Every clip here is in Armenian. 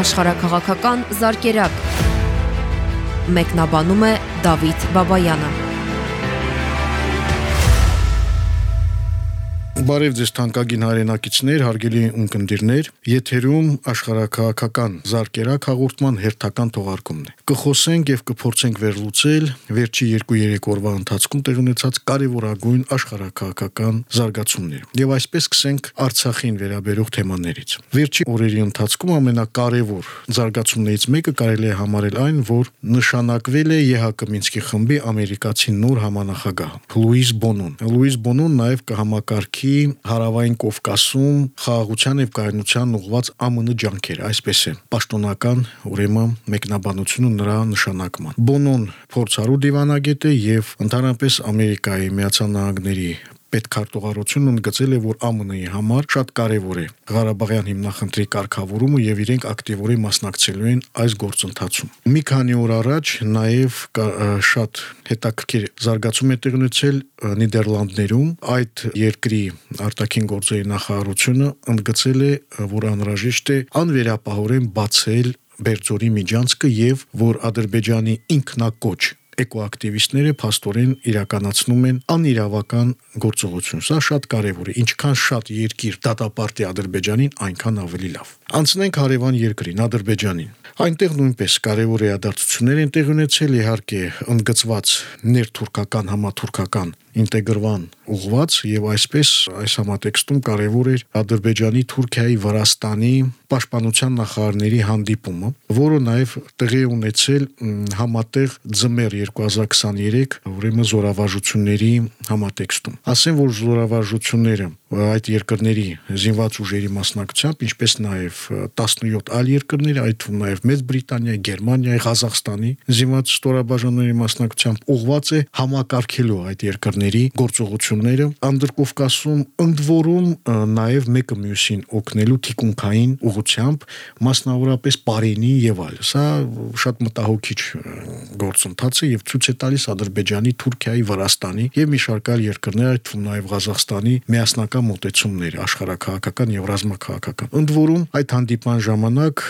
աշխարհակղական զարգերակ։ Մեկնաբանում է Դավիթ Բաբայանը։ Բարև ձեզ թանկագին հայրենակիցներ, հարգելի ունկնդիրներ, եթերում աշխարհակահաղական զարգերակ հաղորդման հերթական թողարկումն է։ Կխոսենք եւ կփորձենք վերլուծել վերջի 2-3 օրվա ընթացքում տեղ ունեցած կարևորագույն աշխարհակահաղական զարգացումները։ Եվ այսպես սկսենք Արցախին վերաբերող թեմաներից։ Վերջի օրերի ընթացքում ամենակարևոր զարգացումներից մեկը կարելի է համարել այն, որ նշանակվել է ԵՀԿ Մինսկի խմբի ամերիկացի նոր համանախագահ Լուիս Բոնուն։ Լուիս Բոնուն նաև կհամակարգի հարավային Կովկասում խաղաղության եւ կայունության ուղղված ԱՄՆ ջանքեր, այսպես է պաշտոնական ուրեմն մեկնաբանությունը նրա նշանակման։ Բոնոն փորձառու դիվանագետ է եւ ընդհանրապես Ամերիկայի Միացյալ Նահանգների պետքարտուղարությունն ընդգծել է, որ ԱՄՆ-ի համար շատ կարևոր է Ղարաբաղյան հիմնախնդրի կարգավորումը եւ իրենք ակտիվորեն մասնակցելու են այս գործընթացում։ Մի քանի օր առաջ նաեւ շատ հետաքրքիր զարգացում է տեղի ունեցել Նիդերլանդներում այդ երկրի արտաքին գործերի նախարարությունը ընդգծել է, որ անհրաժեշտ է անվերապահորեն բացել Բերձորի միջանցքը եւ որ Ադրբեջանի ինքնակոչ էկոակտիվիստները փաստորեն իրականացնում են անիրավական գործողություն։ Սա շատ կարևոր է։ Ինչքան շատ երկիր դատապարտի Ադրբեջանին, այնքան ավելի լավ։ Անցնենք հարևան երկրին, Ադրբեջանին։ Այնտեղ նույնպես կարևոր իրադարձություններ են տեղի ունեցել, իհարկե, ընդգծված ներթուրքական համաթուրքական ինտեգրվան ուղված եւ այսպես այս համատեքստում կարևոր էր Ադրբեջանի, Թուրքիայի, Վրաստանի պաշտպանության նախարարների հանդիպումը, որը նաեւ տեղի ունեցել համատեղ ձմեռ 2023 ուրեմն զորավարժությունների համատեքստում։ Ասեմ, որ զորավարժությունները այդ երկրների զինված ուժերի մասնակցությամբ, ինչպես նաեւ 17 այլ երկրների, այդ թվում նաեւ Մեծ Բրիտանիայի, Գերմանիայի, Ղազախստանի զինված ստորաբաժանների մասնակցությամբ ուղված է համակարգելու այդ երկրների գործողությունները Անդրկովկասում ընդ որում նաեւ մեկը մյուսին օգնելու թիկունքային ուղությամբ, մասնավորապես Պարենի եւ այլ։ Սա շատ մտահոգիչ գործընթաց է եւ ցույց է տալիս Ադրբեջանի, Թուրքիայի, Վրաստանի եւ մի շարք այլ երկրների, այդ թվում նաեւ Ղազախստանի միասնական մոտեցումներ աշխարհակահաղական եւ ռազմաքաղաքական։ Ընդ որում այդ հանդիպման ժամանակ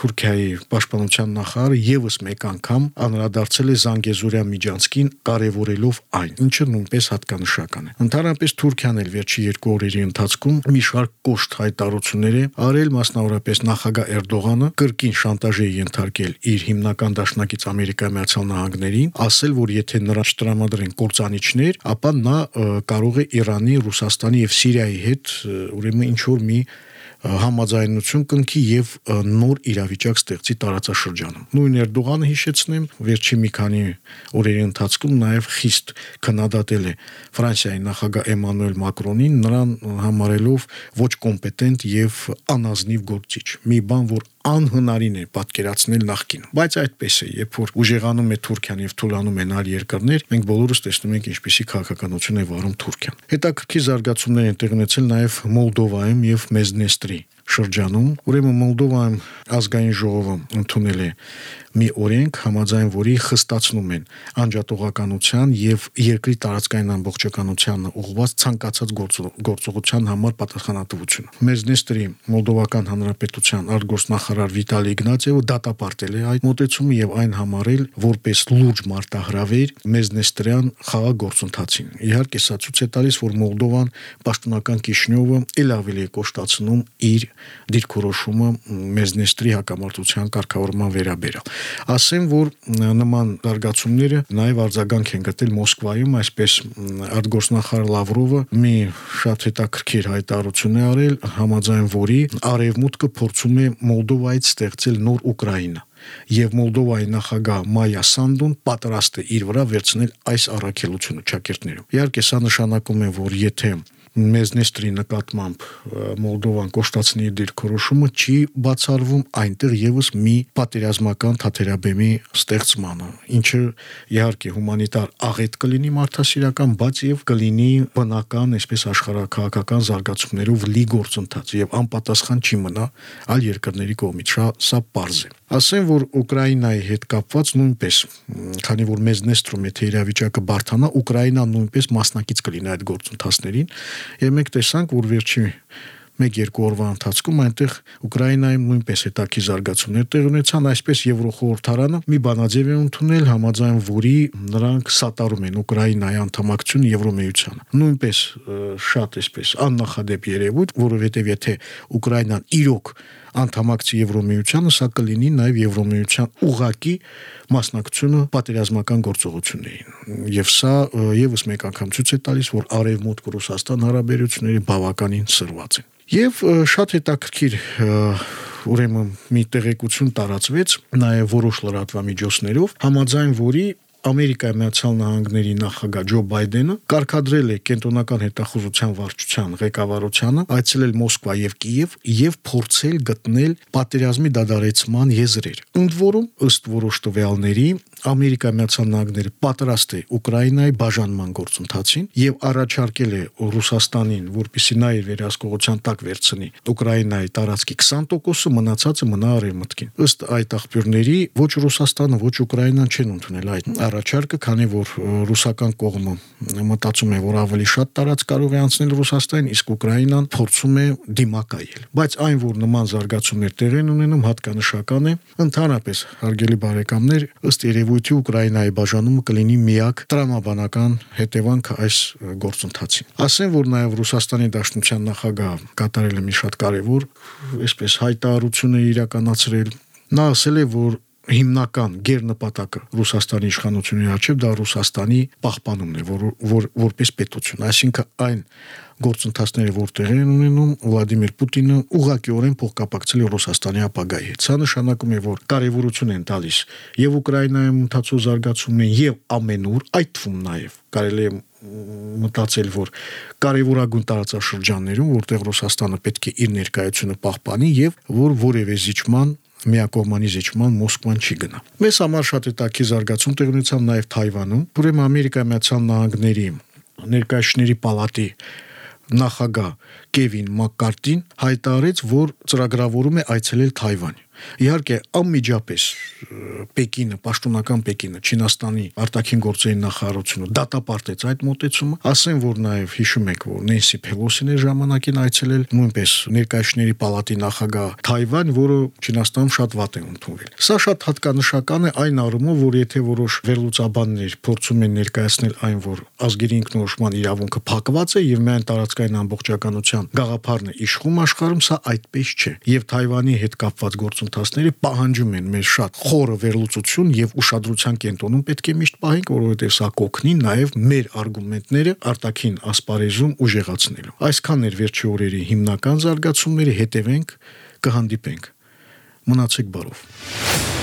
Թուրքիայի պաշտպանության նախարարը եւս մեկ անգամ անդրադարձել է Զանգեզուրյա միջանցքին, կարևորելով այն, ինչը նույնպես հատկանշական է։ Ընդհանրապես Թուրքիան էլ վերջի երկու օրերի ընթացքում մի շարք կոշտ հայտարարություններ է արել մասնավորապես նախագահ Էրդողանը կրկին շանտաժի է ենթարկել իր հիմնական դաշնակից Ամերիկայի Միացյալ Նահանգներին, ասել, որ եթե նրան չտրամադրեն կործանիչներ, ապա նա կարող է Իրանի, Ռուսաստանի եւ Սիրիայի հետ ուրեմն ինչ որ մի համաձայնություն կնքի եւ նոր իրավիճակ ստեղծի տարածաշրջանում։ Նույն Էրդողանը հիշեցնեմ, վերջի մի քանի օրերի ընթացքում նաեւ խիստ քննադատել է Ֆրանսիայի նախագահ Էմանուել Մակրոնին, նրան համարելով ոչ կոմպետենտ եւ անազնիվ գործիչ։ Մի բան, որ անհնարին է պատկերացնել նախկին։ Բայց այդպես է, երբ որ ուժեղանում է Թուրքիան եւ թուլանում են այլ երկրներ, մենք բոլորս տեսնում ենք ինչպիսի քաղաքականություն է վարում Թուրքիան։ Հետաքրքիր զարգացումներ են տեղի ունեցել նաեւ Մոլդովայում եւ Մեզնեստրի շրջանում, ուրեմն Մոլդովայում ազգային ժողովը ընդունել է մի օրենք, համաձայն որի խստացնում են անջատողականության եւ երկրի տարածքային ամբողջականության ուղղված ցանկացած գործողության համար պատասխանատվությունը։ Մեզնեստրի Մոլդովական Հանրապետության արտգործնախարար Վիտալի Իգնատիևը դատապարտել է այդ մոտեցումը եւ այն համարել որպես լուրջ մարտահրավեր Մեզնեստրյան խաղաղ գործընթացին։ Իհարկե սա ցույց է տալիս, որ Մոլդովան պաշտոնական Կիշնյովը ել ավելի է կոշտացնում իր դիրքորոշումը Մեզնեստրի հակամարտության կարգավորման վերաբերյալ։ Ասեմ, որ նման զարգացումները նաև արձագանք են գտել Մոսկվայում, այսպես արտգործնախարար Լավրովը մի շատ հետաքրքիր հայտարարություն է արել, համաձայն որի արևմուտքը փորձում է Մոլդովայից ստեղծել նոր Ուկրաինա եւ Մոլդովայի նախագահ Մայա Սանդուն պատրաստ է իր վրա վերցնել այս առաքելությունը ճակերտներում։ Իհարկե սա նշանակում է, որ եթե Մեզնեստրի նկատմամբ Մոլդովան կոշտացնի դիրքորոշումը չի բացառվում այնտեղ եւս մի պատերազմական թաթերաբեմի ստեղծմանը, ինչը իհարկե հումանիտար աղետ կլինի մարդասիրական, բայց եւ կլինի բնական, այսպես աշխարհակահաղական զարգացումներով լի գործընթաց եւ անպատասխան չի մնա այլ երկրների կողմից։ Շա սա པարզ է։ Ասեմ, որ Ուկրաինայի հետ կապված նույնպես, քանի որ մեզ նեստրում եթե իրավիճակը բարթանա, Ուկրաինան նույնպես մասնակից կլինի այդ գործընթացներին, եւ մենք տեսանք, որ վերջի 1-2 օրվա ընթացքում այնտեղ Ուկրաինայում նույնպես հետաքի զարգացումներ տեղ ունեցան, այսպես Եվրոխորհրդարանը մի բանաձև է ընդունել, համաձայն որի նրանք սատարում են Ուկրաինայի անդամակցությունը Եվրոմիությանը։ Նույնպես շատ այսպես աննախադեպ երևույթ, որովհետև եթե Ուկրաինան իրոք անդամակցի Եվրոմիությանը, սա կլինի նաև Եվրոմիության ուղակի մասնակցությունը պատերազմական գործողություններին։ Եվ սա եւս մեկ անգամ ցույց է տալիս, որ Արևմուտք Ռուսաստան հարաբերությունների բավականին սրված են։ Եվ շատ հետաքրքիր ուրեմն մի տեղեկություն տարածվեց նաև որոշ լրատվամիջոցներով, համաձայն որի Ամերիկայի Միացյալ Նահանգների նախագահ Ջո Բայդենը կարգադրել է կենտրոնական հետախուզության վարչության ղեկավարությանը այցելել Մոսկվա եւ Կիև եւ փորձել գտնել պատերազմի դադարեցման եզրեր։ Ընդ որում, ըստ որոշ տվյալների, Ամերիկայի Միացյալ Նահանգները պատրաստ է Ուկրաինայի բաժանման գործընթացին եւ առաջարկել է Ռուսաստանին, որպիսի նա իր վերահսկողության տակ վերցնի. Ուկրաինայի տարածքի 20%-ը, մնացածը մնա արևմուտքին։ Ըստ այդ աղբյուրների, ոչ Ռուսաստանը, ոչ Ուկրաինան չեն ընդունել այդ առաջարկը, քանի որ ռուսական կողմը մտածում է, որ ավելի շատ տարած կարող է անցնել Ռուսաստանին, իսկ Ուկրաինան փորձում է դիմակայել։ Բայց այն, որ նման զարգացումներ տեղ են ունենում, հատկանշական է։ Ընդհանրապես, հարգելի բարեկամներ, ըստ երևույթի Ուկրաինայի բաժանումը կլինի միակ տրամաբանական հետևանքը այս գործընթացին։ Ասեմ, որ նաև Ռուսաստանի Դաշնության նախագահ կատարել է մի շատ կարևոր, այսպես հայտարարություն է իրականացրել։ Նա ասել է, որ հիմնական ģերնպատակը Ռուսաստանի իշխանությունների արչև դա Ռուսաստանի պահպանումն է, որ, որ որպես պետություն, այսինքն այն գործընթացները որտեղ են ունենում Վլադիմիր Պուտինը ուղղակիորեն փոխկապակցել Ռուսաստանի ապագայի հետ։ Սա նշանակում է, որ կարևորություն են տալիս եւ Ուկրաինայում ընթացող զարգացումներին եւ ամենուր, այդ թվում նաեւ կարելի է մտածել, որ կարևորագույն տարածաշրջաններում, որտեղ Ռուսաստանը պետք է իր ներկայությունը պահպանի եւ որ որևէ զիջման միակողմանի զիջման Մոսկվան չի գնա։ Մեզ համար շատ հետաքի զարգացում տեղ ունեցավ նաև Թայվանում, ուրեմն Ամերիկայի Միացյալ Նահանգների ներկայացների պալատի նախագահ Կևին Մակկարտին հայտարարեց, որ ծրագրավորում է այցելել Թայվան։ Իհարկե, անմիջապես Պեկինը, պաշտոնական Պեկինը, Չինաստանի արտաքին գործերի նախարարությունը դատապարտեց այդ մոտեցումը, ասեն, որ նաև հիշում եք, որ Նենսի Փելոսին է ժամանակին այցելել նույնպես ներկայացների պալատի նախագահ Թայվան, որը Չինաստանում շատ վատ է ընդունվել։ Սա շատ հատկանշական է այն առումով, որ եթե որոշ վերլուծաբաններ փորձում են ներկայացնել այն, որ ազգերի ինքնորոշման իրավունքը փակված է եւ միայն տարածքային ամբողջականության գաղափարն է իշխում աշխարհում, սա այդպես չէ։ Եվ Թայվանի հետ կապված գործընթացները պահանջում են մեր շատ խորը վերլուծություն եւ ուշադրության կենտրոնում պետք է միշտ պահենք, որովհետեւ սա կօգնի նաեւ մեր արգումենտները արտաքին ասպարեզում ուժեղացնելու։ Այսքան էր վերջի օրերի հիմնական զարգացումները, հետևենք, կհանդիպենք։ Մնացեք բարով։